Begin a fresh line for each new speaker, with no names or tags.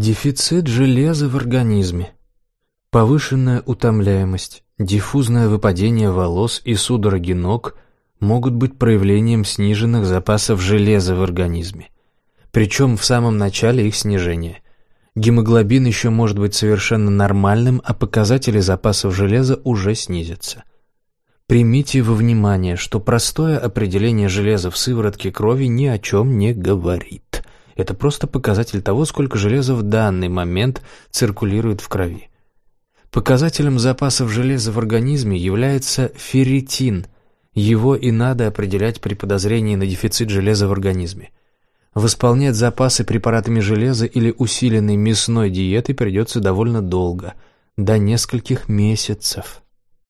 Дефицит железа в организме. Повышенная утомляемость, диффузное выпадение волос и судороги ног могут быть проявлением сниженных запасов железа в организме. Причем в самом начале их снижения. Гемоглобин еще может быть совершенно нормальным, а показатели запасов железа уже снизятся. Примите во внимание, что простое определение железа в сыворотке крови ни о чем не говорит. Это просто показатель того, сколько железа в данный момент циркулирует в крови. Показателем запасов железа в организме является ферритин. Его и надо определять при подозрении на дефицит железа в организме. Восполнять запасы препаратами железа или усиленной мясной диетой придется довольно долго, до нескольких месяцев.